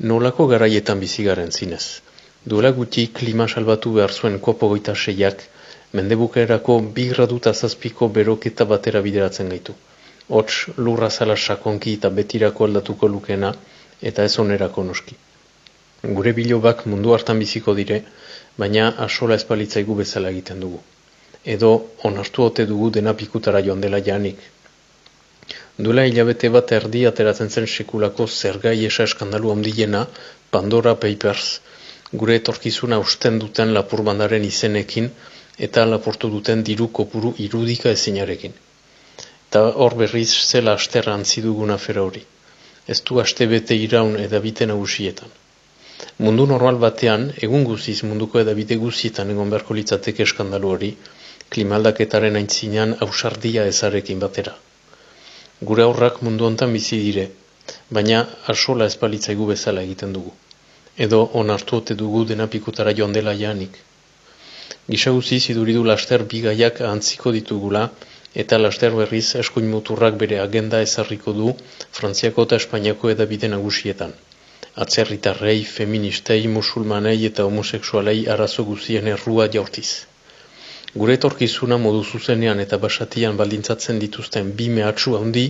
Nolako garaietan bizigaren zinez. Duela gutxi klima salbatu behar zuen kopo goita seiak, mendebukaerako bi graduta zazpiko beroketa batera bideratzen gaitu. Hots, lurra zala sakonki eta betirako aldatuko lukena, eta ez onerako noski. Gure bilobak mundu hartan biziko dire, baina asola espalitzaigu bezala egiten dugu. Edo, onartu ote dugu dena pikutara joan dela janik, Duela hilabete bat erdi ateratzen zen sekulako zergai esa eskandalu handiena Pandora Papers, gure etorkizuna usten duten lapurbandaren izenekin eta lapurtu duten diru kopuru irudika ezinarekin. Eta hor berriz zela asterra antziduguna fera hori. Ez du aste bete iraun edabite nagusietan. Mundu normal batean, egun guziz munduko edabite guzietan egon beharko litzateke eskandalu hori, klimaldaketaren aintzinean ausardia ezarekin batera. Gure aurrak mundu hontan bizi dire, baina arsola espalitzaigu bezala egiten dugu. Edo onartu ote dugu dena pikutara joan dela janik. Gisa guzi ziduridu laster bigaiak antziko ditugula, eta laster berriz eskuin muturrak bere agenda ezarriko du Frantziako eta Espainiako edabide nagusietan. Atzerritarrei, feministei, musulmanei eta homoseksualei arazo guzien errua jaurtiz. Gure etorkizuna modu zuzenean eta basatian baldintzatzen dituzten bi mehatxu handi,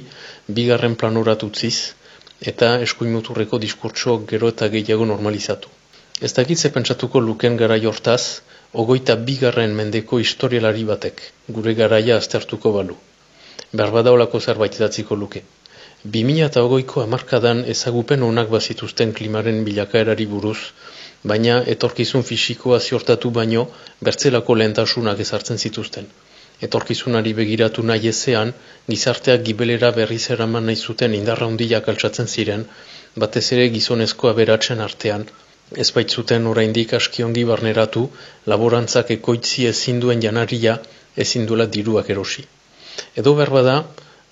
bigarren planorat utziz, eta eskuin muturreko diskurtso gero eta gehiago normalizatu. Ez dakitze pentsatuko luken gara jortaz, ogoita bigarren mendeko historialari batek, gure garaia aztertuko balu. Berbada olako zerbait datziko luke. 2000 eta ogoiko amarkadan ezagupen onak bazituzten klimaren bilakaerari buruz, baina etorkizun fisikoa ziortatu baino bertzelako lehentasunak ezartzen zituzten. Etorkizunari begiratu nahi ezean, gizarteak gibelera berriz eraman nahi zuten indarra hundiak altsatzen ziren, batez ere gizonezkoa beratzen artean, ez baitzuten oraindik askiongi barneratu, laborantzak ekoitzi ezin duen janaria ezin duela diruak erosi. Edo berbada,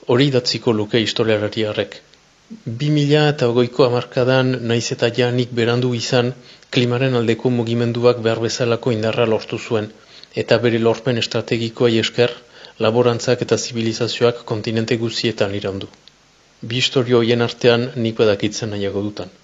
hori datziko luke historialariarek. Bi mila eta ogoiko amarkadan naiz eta janik berandu izan klimaren aldeko mugimenduak behar bezalako indarra lortu zuen, eta bere lorpen estrategikoa esker, laborantzak eta zibilizazioak kontinente guzietan irandu. Bi historio hoien artean nik badakitzen nahiago dutan.